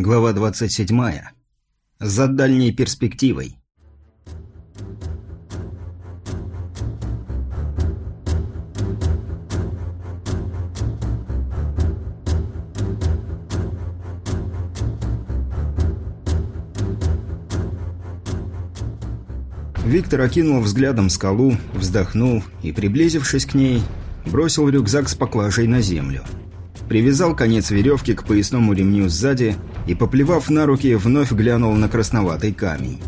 Глава 27. За дальней перспективой. Виктор окинул взглядом скалу, вздохнул и, приблизившись к ней, бросил рюкзак с поклажей на землю. Привязал конец веревки к поясному ремню сзади и, поплевав на руки, вновь глянул на красноватый камень.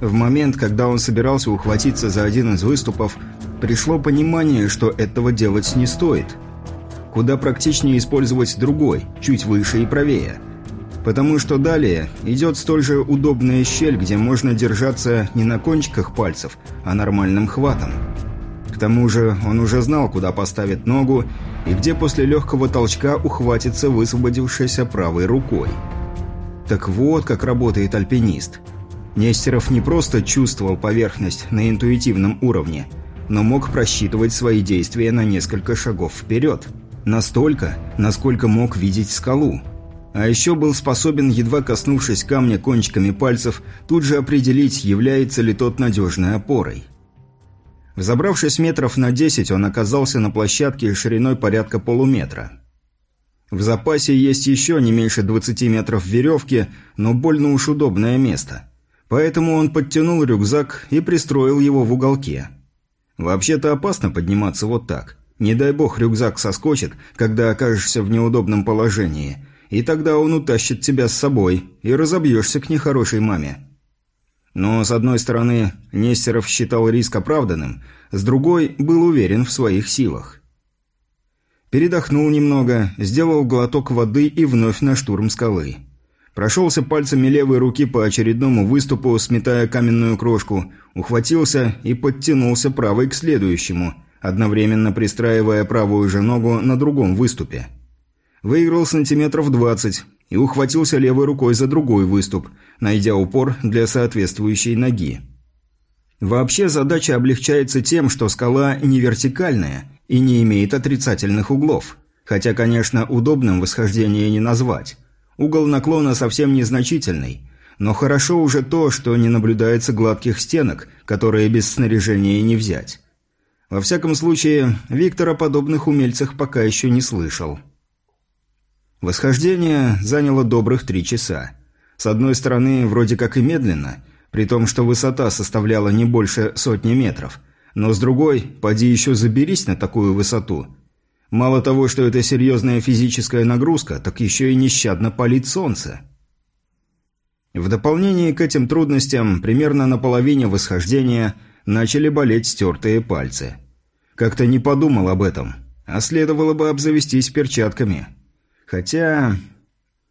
В момент, когда он собирался ухватиться за один из выступов, пришло понимание, что этого делать не стоит. Куда практичнее использовать другой, чуть выше и правее. Потому что далее идет столь же удобная щель, где можно держаться не на кончиках пальцев, а нормальным хватом. К тому же он уже знал, куда поставит ногу и где после легкого толчка ухватится высвободившейся правой рукой. Так вот, как работает альпинист. Нестеров не просто чувствовал поверхность на интуитивном уровне, но мог просчитывать свои действия на несколько шагов вперед. Настолько, насколько мог видеть скалу. А еще был способен, едва коснувшись камня кончиками пальцев, тут же определить, является ли тот надежной опорой. Взобравшись метров на 10, он оказался на площадке шириной порядка полуметра. В запасе есть еще не меньше 20 метров веревки, но больно уж удобное место. Поэтому он подтянул рюкзак и пристроил его в уголке. Вообще-то опасно подниматься вот так. Не дай бог рюкзак соскочит, когда окажешься в неудобном положении, и тогда он утащит тебя с собой, и разобьешься к нехорошей маме. Но, с одной стороны, Нестеров считал риск оправданным, с другой – был уверен в своих силах. Передохнул немного, сделал глоток воды и вновь на штурм скалы. Прошелся пальцами левой руки по очередному выступу, сметая каменную крошку, ухватился и подтянулся правой к следующему, одновременно пристраивая правую же ногу на другом выступе. Выиграл сантиметров двадцать и ухватился левой рукой за другой выступ, найдя упор для соответствующей ноги. Вообще задача облегчается тем, что скала не вертикальная и не имеет отрицательных углов. Хотя, конечно, удобным восхождение не назвать. Угол наклона совсем незначительный, но хорошо уже то, что не наблюдается гладких стенок, которые без снаряжения не взять. Во всяком случае, Виктор о подобных умельцах пока еще не слышал. Восхождение заняло добрых три часа. С одной стороны, вроде как и медленно, при том, что высота составляла не больше сотни метров. Но с другой, поди еще заберись на такую высоту. Мало того, что это серьезная физическая нагрузка, так еще и нещадно палит солнце. В дополнение к этим трудностям, примерно на половине восхождения начали болеть стертые пальцы. Как-то не подумал об этом, а следовало бы обзавестись перчатками – Хотя...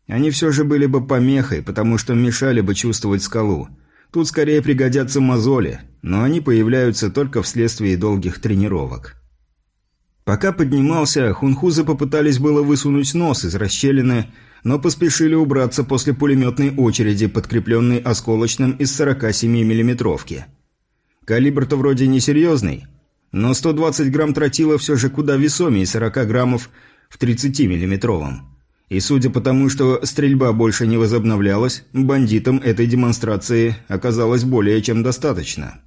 Они все же были бы помехой, потому что мешали бы чувствовать скалу. Тут скорее пригодятся мозоли, но они появляются только вследствие долгих тренировок. Пока поднимался, хунхузы попытались было высунуть нос из расщелины, но поспешили убраться после пулеметной очереди, подкрепленной осколочным из 47 миллиметровки. Калибр-то вроде несерьезный, но 120 грамм тротила все же куда весомее 40 граммов в 30-миллиметровом. И судя по тому, что стрельба больше не возобновлялась, бандитам этой демонстрации оказалось более чем достаточно.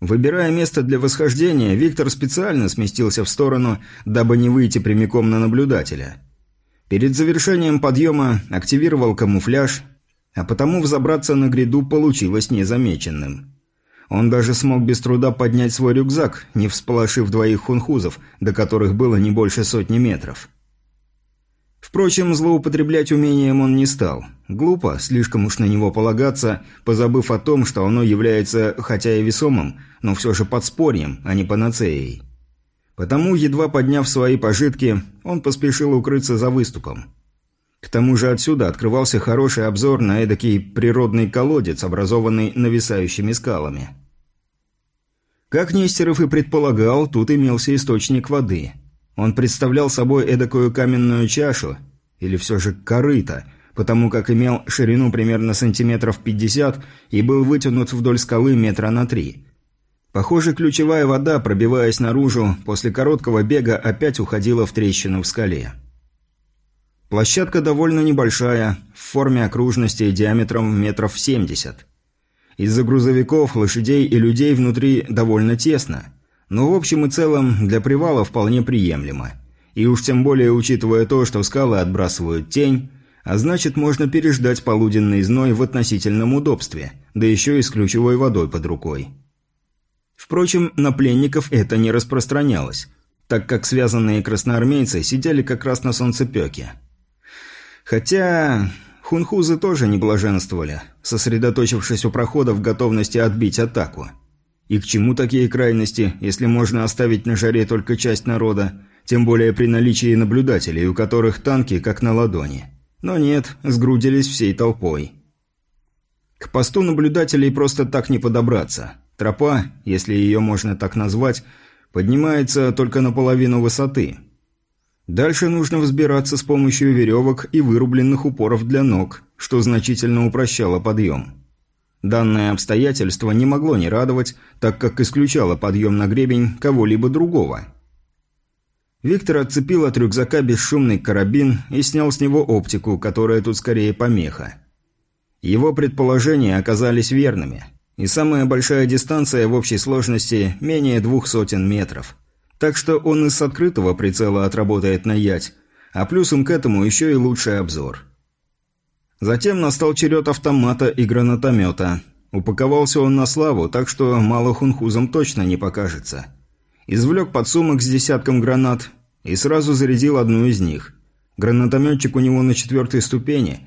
Выбирая место для восхождения, Виктор специально сместился в сторону, дабы не выйти прямиком на наблюдателя. Перед завершением подъема активировал камуфляж, а потому взобраться на гряду получилось незамеченным. Он даже смог без труда поднять свой рюкзак, не всполошив двоих хунхузов, до которых было не больше сотни метров. Впрочем, злоупотреблять умением он не стал. Глупо, слишком уж на него полагаться, позабыв о том, что оно является, хотя и весомым, но все же подспорьем, а не панацеей. Потому, едва подняв свои пожитки, он поспешил укрыться за выступом. К тому же отсюда открывался хороший обзор на эдакий природный колодец, образованный нависающими скалами. Как Нестеров и предполагал, тут имелся источник воды. Он представлял собой эдакую каменную чашу, или все же корыто, потому как имел ширину примерно сантиметров 50 и был вытянут вдоль скалы метра на три. Похоже, ключевая вода, пробиваясь наружу, после короткого бега опять уходила в трещину в скале. Площадка довольно небольшая, в форме окружности диаметром метров 70. Из-за грузовиков, лошадей и людей внутри довольно тесно, но в общем и целом для привала вполне приемлемо. И уж тем более учитывая то, что скалы отбрасывают тень, а значит можно переждать полуденный зной в относительном удобстве, да еще и с ключевой водой под рукой. Впрочем, на пленников это не распространялось, так как связанные красноармейцы сидели как раз на солнцепеке. Хотя хунхузы тоже не блаженствовали, сосредоточившись у прохода в готовности отбить атаку. И к чему такие крайности, если можно оставить на жаре только часть народа, тем более при наличии наблюдателей, у которых танки как на ладони. Но нет, сгрудились всей толпой. К посту наблюдателей просто так не подобраться. Тропа, если ее можно так назвать, поднимается только наполовину высоты – Дальше нужно взбираться с помощью веревок и вырубленных упоров для ног, что значительно упрощало подъем. Данное обстоятельство не могло не радовать, так как исключало подъем на гребень кого-либо другого. Виктор отцепил от рюкзака бесшумный карабин и снял с него оптику, которая тут скорее помеха. Его предположения оказались верными, и самая большая дистанция в общей сложности менее двух сотен метров – так что он из открытого прицела отработает на ять, а плюсом к этому еще и лучший обзор. Затем настал черед автомата и гранатомета. Упаковался он на славу, так что мало хунхузам точно не покажется. Извлек подсумок с десятком гранат и сразу зарядил одну из них. Гранатометчик у него на четвертой ступени,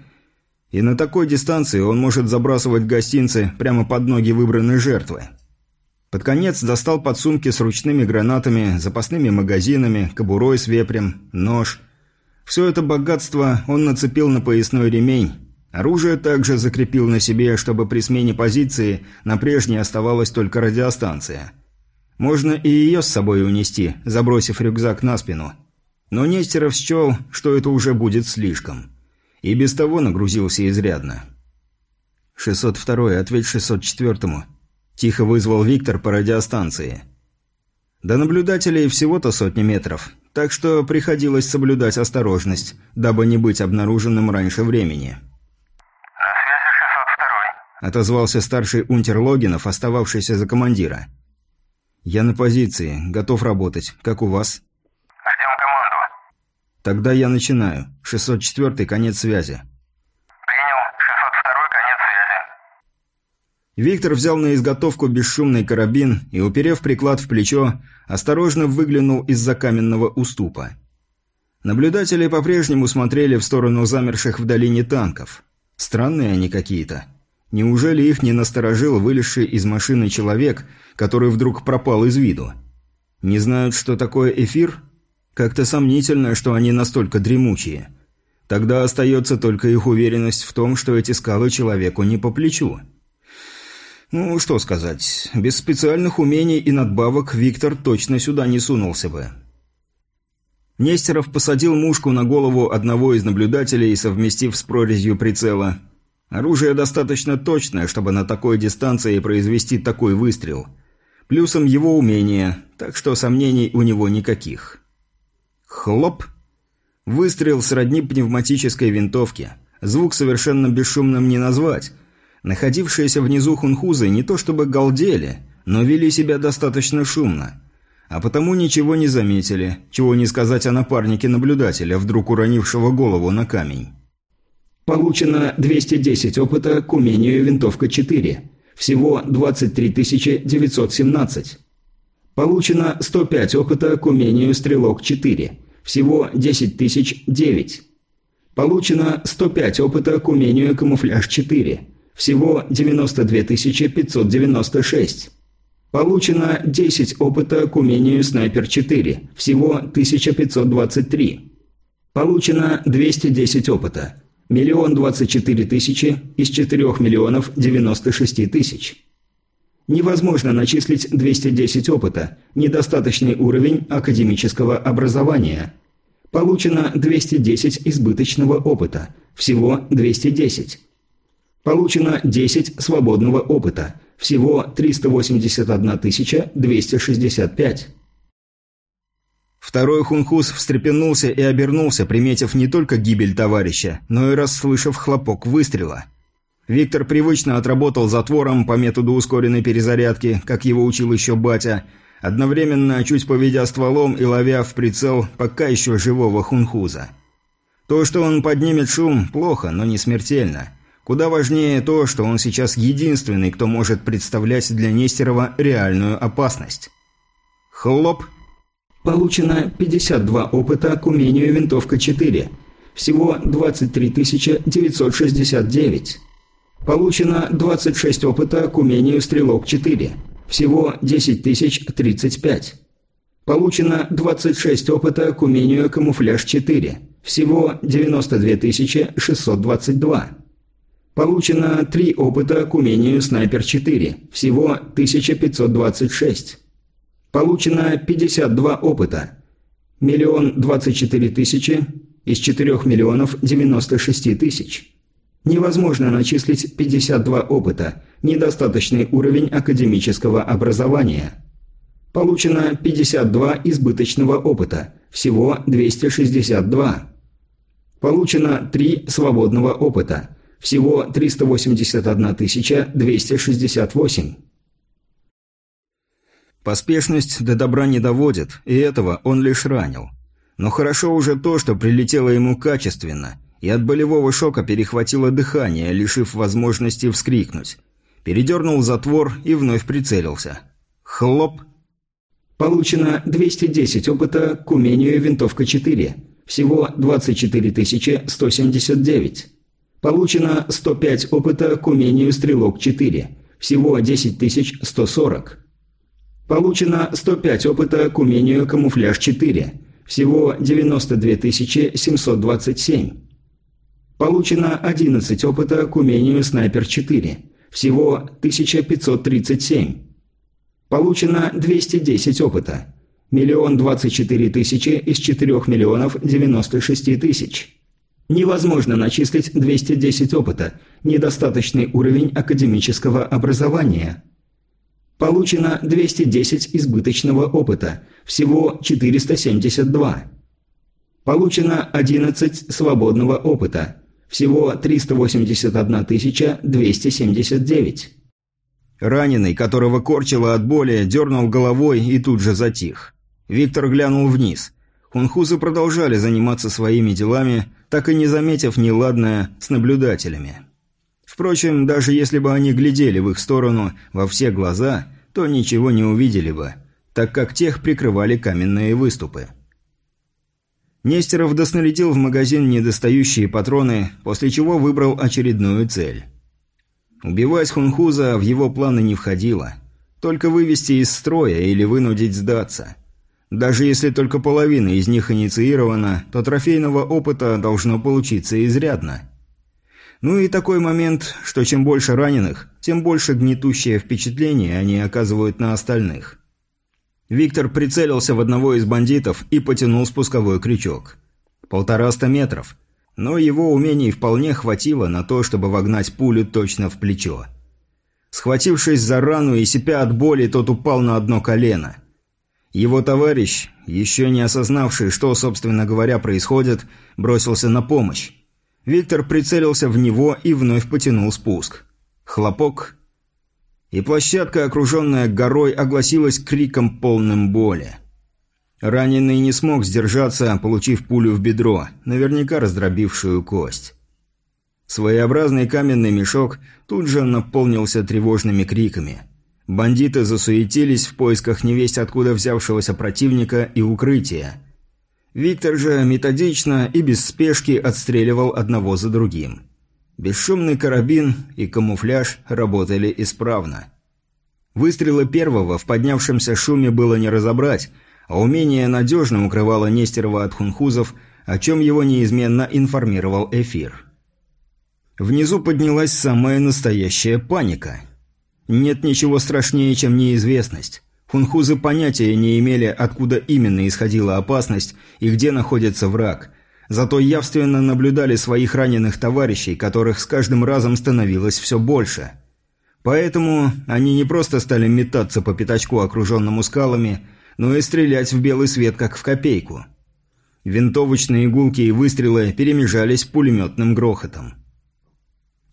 и на такой дистанции он может забрасывать гостинцы прямо под ноги выбранной жертвы. Под конец достал подсумки с ручными гранатами, запасными магазинами, кобурой с вепрем, нож. Все это богатство он нацепил на поясной ремень. Оружие также закрепил на себе, чтобы при смене позиции на прежней оставалась только радиостанция. Можно и ее с собой унести, забросив рюкзак на спину. Но Нестеров счел, что это уже будет слишком. И без того нагрузился изрядно. «602-й, ответь 604-му», Тихо вызвал Виктор по радиостанции. До наблюдателей всего-то сотни метров, так что приходилось соблюдать осторожность, дабы не быть обнаруженным раньше времени. «На связи 602-й», – отозвался старший унтер Логинов, остававшийся за командира. «Я на позиции, готов работать. Как у вас?» «Ждем команду». «Тогда я начинаю. 604-й, конец связи». Виктор взял на изготовку бесшумный карабин и, уперев приклад в плечо, осторожно выглянул из-за каменного уступа. Наблюдатели по-прежнему смотрели в сторону замерших в долине танков. Странные они какие-то. Неужели их не насторожил вылезший из машины человек, который вдруг пропал из виду? Не знают, что такое эфир? Как-то сомнительно, что они настолько дремучие. Тогда остается только их уверенность в том, что эти скалы человеку не по плечу. Ну, что сказать, без специальных умений и надбавок Виктор точно сюда не сунулся бы. Нестеров посадил мушку на голову одного из наблюдателей, совместив с прорезью прицела. Оружие достаточно точное, чтобы на такой дистанции произвести такой выстрел. Плюсом его умение, так что сомнений у него никаких. Хлоп! Выстрел сродни пневматической винтовки. Звук совершенно бесшумным не назвать – Находившиеся внизу хунхузы не то чтобы галдели, но вели себя достаточно шумно. А потому ничего не заметили, чего не сказать о напарнике наблюдателя, вдруг уронившего голову на камень. Получено 210 опыта к умению винтовка 4. Всего 23 917. Получено 105 опыта к умению стрелок 4. Всего 10 009. Получено 105 опыта к умению камуфляж 4. Всего 92 596. Получено 10 опыта к умению «Снайпер-4». Всего 1523. Получено 210 опыта. Миллион двадцать четыре тысячи из 4 миллионов 96 тысяч. Невозможно начислить 210 опыта, недостаточный уровень академического образования. Получено 210 избыточного опыта, всего 210. Получено 10 свободного опыта. Всего 381 265. Второй хунхус встрепенулся и обернулся, приметив не только гибель товарища, но и расслышав хлопок выстрела. Виктор привычно отработал затвором по методу ускоренной перезарядки, как его учил еще батя, одновременно чуть поведя стволом и ловя в прицел пока еще живого хунхуза. То, что он поднимет шум, плохо, но не смертельно. Куда важнее то, что он сейчас единственный, кто может представлять для Нестерова реальную опасность. Хлоп! Получено 52 опыта к умению винтовка 4. Всего 23 969. Получено 26 опыта к умению стрелок 4. Всего 10 035. Получено 26 опыта к умению камуфляж 4. Всего 92 622. Получено 3 опыта к умению снайпер 4. Всего 1526. Получено 52 опыта. Миллион двадцать четыре тысячи из 4 миллионов 96 тысяч. Невозможно начислить 52 опыта, недостаточный уровень академического образования. Получено 52 избыточного опыта, всего 262. Получено 3 свободного опыта, всего 381 268. Поспешность до добра не доводит, и этого он лишь ранил. Но хорошо уже то, что прилетело ему качественно, и от болевого шока перехватило дыхание, лишив возможности вскрикнуть. Передернул затвор и вновь прицелился. Хлоп! Получено 210 опыта к умению винтовка 4. Всего 24 179. Получено 105 опыта к умению стрелок 4. Всего 10 140. Получено 105 опыта к умению камуфляж 4. Всего 92 727. Получено 11 опыта к умению снайпер 4. Всего 1537. Получено 210 опыта. Миллион двадцать четыре тысячи из 4 миллионов 96 тысяч. Невозможно начислить 210 опыта. Недостаточный уровень академического образования. Получено 210 избыточного опыта, всего 472. Получено 11 свободного опыта, всего 381 279. Раненый, которого корчило от боли, дернул головой и тут же затих. Виктор глянул вниз. Хунхузы продолжали заниматься своими делами, так и не заметив неладное с наблюдателями. Впрочем, даже если бы они глядели в их сторону во все глаза, то ничего не увидели бы, так как тех прикрывали каменные выступы. Нестеров доснарядил в магазин недостающие патроны, после чего выбрал очередную цель. Убивать Хунхуза в его планы не входило. Только вывести из строя или вынудить сдаться. Даже если только половина из них инициирована, то трофейного опыта должно получиться изрядно. Ну и такой момент, что чем больше раненых, тем больше гнетущее впечатление они оказывают на остальных. Виктор прицелился в одного из бандитов и потянул спусковой крючок. Полтораста метров. Но его умений вполне хватило на то, чтобы вогнать пулю точно в плечо. Схватившись за рану и сипя от боли, тот упал на одно колено. Его товарищ, еще не осознавший, что, собственно говоря, происходит, бросился на помощь. Виктор прицелился в него и вновь потянул спуск. Хлопок. И площадка, окруженная горой, огласилась криком полным боли. Раненый не смог сдержаться, получив пулю в бедро, наверняка раздробившую кость. Своеобразный каменный мешок тут же наполнился тревожными криками. Бандиты засуетились в поисках невесть откуда взявшегося противника и укрытия. Виктор же методично и без спешки отстреливал одного за другим. Бесшумный карабин и камуфляж работали исправно. Выстрелы первого в поднявшемся шуме было не разобрать, а умение надежно укрывало Нестерова от хунхузов, о чем его неизменно информировал эфир. Внизу поднялась самая настоящая паника. Нет ничего страшнее, чем неизвестность. Хунхузы понятия не имели, откуда именно исходила опасность и где находится враг. Зато явственно наблюдали своих раненых товарищей, которых с каждым разом становилось все больше. Поэтому они не просто стали метаться по пятачку, окруженному скалами, но и стрелять в белый свет, как в копейку. Винтовочные игулки и выстрелы перемежались пулеметным грохотом.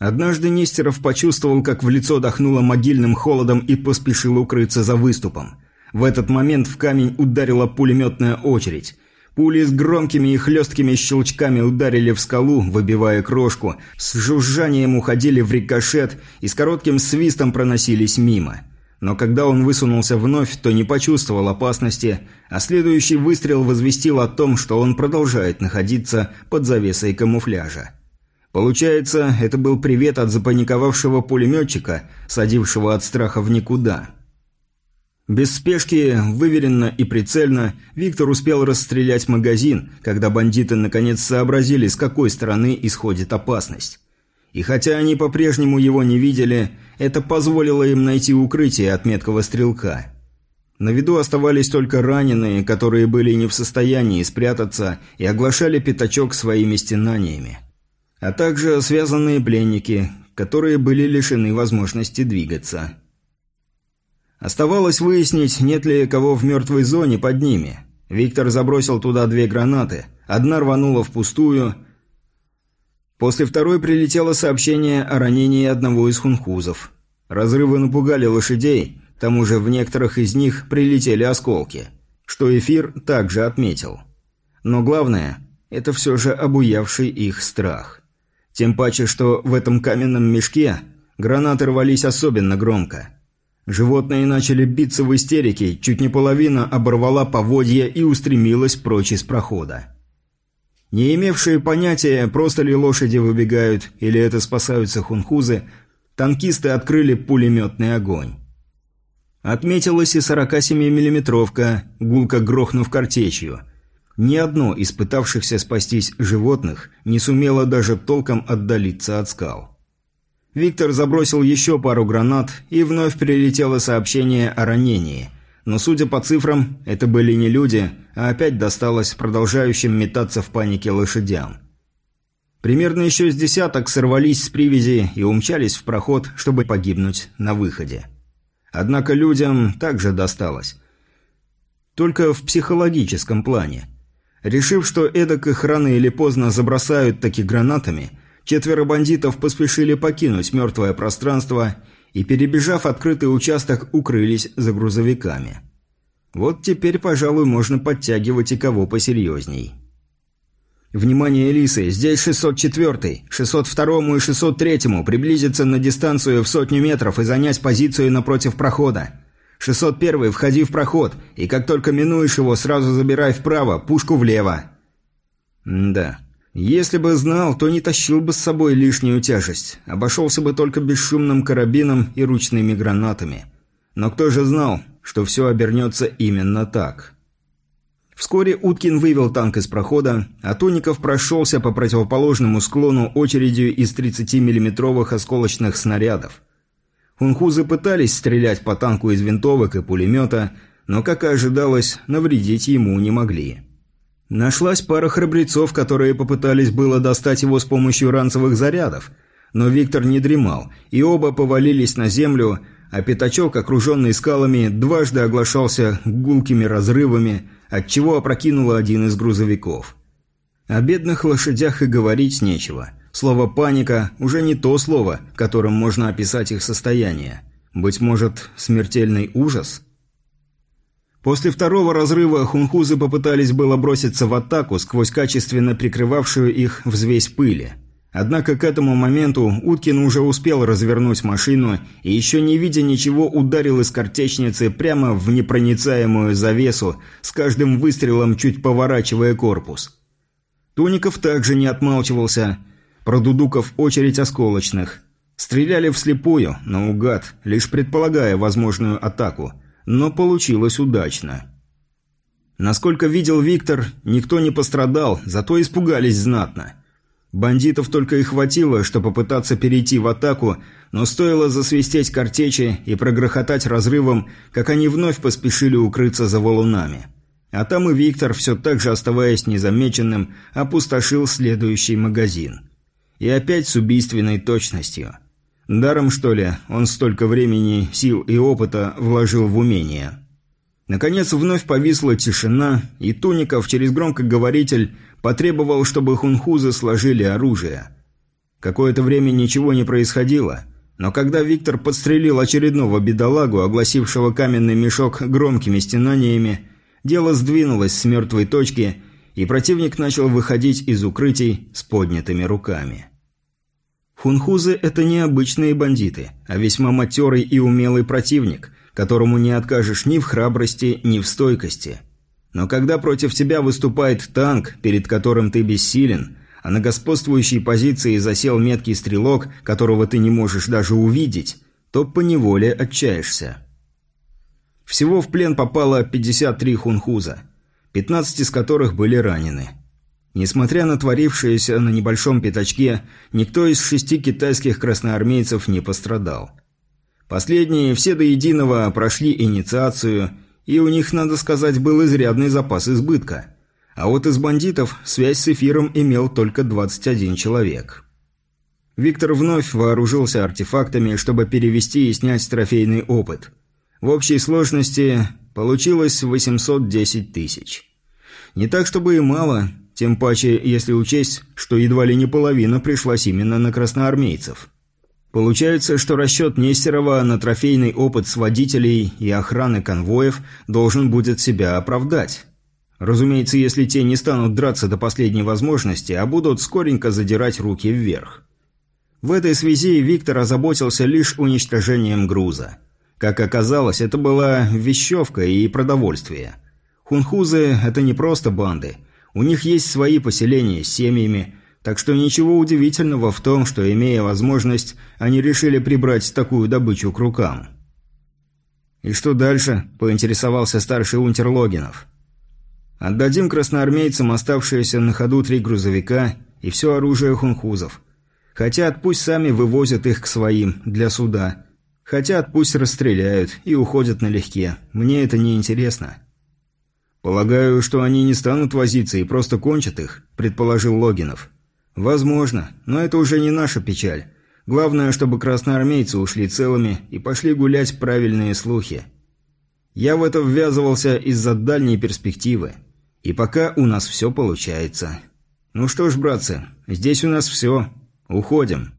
Однажды Нестеров почувствовал, как в лицо дохнуло могильным холодом и поспешил укрыться за выступом. В этот момент в камень ударила пулеметная очередь. Пули с громкими и хлесткими щелчками ударили в скалу, выбивая крошку, с жужжанием уходили в рикошет и с коротким свистом проносились мимо. Но когда он высунулся вновь, то не почувствовал опасности, а следующий выстрел возвестил о том, что он продолжает находиться под завесой камуфляжа. Получается, это был привет от запаниковавшего пулеметчика, садившего от страха в никуда. Без спешки, выверенно и прицельно, Виктор успел расстрелять магазин, когда бандиты наконец сообразили, с какой стороны исходит опасность. И хотя они по-прежнему его не видели, это позволило им найти укрытие от меткого стрелка. На виду оставались только раненые, которые были не в состоянии спрятаться и оглашали пятачок своими стенаниями. А также связанные пленники, которые были лишены возможности двигаться. Оставалось выяснить, нет ли кого в мертвой зоне под ними. Виктор забросил туда две гранаты. Одна рванула впустую. После второй прилетело сообщение о ранении одного из хунхузов. Разрывы напугали лошадей, к тому же в некоторых из них прилетели осколки, что эфир также отметил. Но главное – это все же обуявший их страх. Тем паче, что в этом каменном мешке гранаты рвались особенно громко – Животные начали биться в истерике, чуть не половина оборвала поводья и устремилась прочь из прохода. Не имевшие понятия, просто ли лошади выбегают или это спасаются хунхузы, танкисты открыли пулеметный огонь. Отметилась и 47-миллиметровка, гулко грохнув картечью. Ни одно из пытавшихся спастись животных не сумело даже толком отдалиться от скал. Виктор забросил еще пару гранат, и вновь прилетело сообщение о ранении. Но, судя по цифрам, это были не люди, а опять досталось продолжающим метаться в панике лошадям. Примерно еще с десяток сорвались с привязи и умчались в проход, чтобы погибнуть на выходе. Однако людям также досталось. Только в психологическом плане. Решив, что эдак их рано или поздно забросают таки гранатами – Четверо бандитов поспешили покинуть мертвое пространство и, перебежав открытый участок, укрылись за грузовиками. Вот теперь, пожалуй, можно подтягивать и кого посерьезней. Внимание, Элисы, здесь 604-й, 602-му и 603-му приблизиться на дистанцию в сотню метров и занять позицию напротив прохода. 601-й, входи в проход, и как только минуешь его, сразу забирай вправо, пушку влево. М да, если бы знал, то не тащил бы с собой лишнюю тяжесть, обошелся бы только бесшумным карабином и ручными гранатами. Но кто же знал, что все обернется именно так? Вскоре Уткин вывел танк из прохода, а Туников прошелся по противоположному склону очередью из 30-миллиметровых осколочных снарядов. Хунхузы пытались стрелять по танку из винтовок и пулемета, но, как и ожидалось, навредить ему не могли. Нашлась пара храбрецов, которые попытались было достать его с помощью ранцевых зарядов, но Виктор не дремал, и оба повалились на землю, а пятачок, окруженный скалами, дважды оглашался гулкими разрывами, отчего опрокинуло один из грузовиков. О бедных лошадях и говорить нечего. Слово «паника» уже не то слово, которым можно описать их состояние. Быть может, смертельный ужас – После второго разрыва хунхузы попытались было броситься в атаку сквозь качественно прикрывавшую их взвесь пыли. Однако к этому моменту Уткин уже успел развернуть машину и еще не видя ничего ударил из картечницы прямо в непроницаемую завесу, с каждым выстрелом чуть поворачивая корпус. Туников также не отмалчивался, продудуков очередь осколочных. Стреляли вслепую, наугад, лишь предполагая возможную атаку – но получилось удачно. Насколько видел Виктор, никто не пострадал, зато испугались знатно. Бандитов только и хватило, что попытаться перейти в атаку, но стоило засвистеть картечи и прогрохотать разрывом, как они вновь поспешили укрыться за валунами. А там и Виктор, все так же оставаясь незамеченным, опустошил следующий магазин. И опять с убийственной точностью – Даром, что ли, он столько времени, сил и опыта вложил в умение. Наконец вновь повисла тишина, и Туников через громкоговоритель потребовал, чтобы хунхузы сложили оружие. Какое-то время ничего не происходило, но когда Виктор подстрелил очередного бедолагу, огласившего каменный мешок громкими стенаниями, дело сдвинулось с мертвой точки, и противник начал выходить из укрытий с поднятыми руками. Хунхузы – это не обычные бандиты, а весьма матерый и умелый противник, которому не откажешь ни в храбрости, ни в стойкости. Но когда против тебя выступает танк, перед которым ты бессилен, а на господствующей позиции засел меткий стрелок, которого ты не можешь даже увидеть, то поневоле отчаешься. Всего в плен попало 53 хунхуза, 15 из которых были ранены – Несмотря на творившееся на небольшом пятачке, никто из шести китайских красноармейцев не пострадал. Последние все до единого прошли инициацию, и у них, надо сказать, был изрядный запас избытка. А вот из бандитов связь с эфиром имел только 21 человек. Виктор вновь вооружился артефактами, чтобы перевести и снять трофейный опыт. В общей сложности получилось 810 тысяч. Не так, чтобы и мало – тем паче, если учесть, что едва ли не половина пришлась именно на красноармейцев. Получается, что расчет Нестерова на трофейный опыт с водителей и охраны конвоев должен будет себя оправдать. Разумеется, если те не станут драться до последней возможности, а будут скоренько задирать руки вверх. В этой связи Виктор озаботился лишь уничтожением груза. Как оказалось, это была вещевка и продовольствие. Хунхузы – это не просто банды – у них есть свои поселения с семьями, так что ничего удивительного в том, что, имея возможность, они решили прибрать такую добычу к рукам. «И что дальше?» – поинтересовался старший унтер Логинов. «Отдадим красноармейцам оставшиеся на ходу три грузовика и все оружие хунхузов. Хотят, пусть сами вывозят их к своим, для суда. Хотят, пусть расстреляют и уходят налегке. Мне это не интересно. «Полагаю, что они не станут возиться и просто кончат их», – предположил Логинов. «Возможно, но это уже не наша печаль. Главное, чтобы красноармейцы ушли целыми и пошли гулять правильные слухи. Я в это ввязывался из-за дальней перспективы. И пока у нас все получается. Ну что ж, братцы, здесь у нас все. Уходим».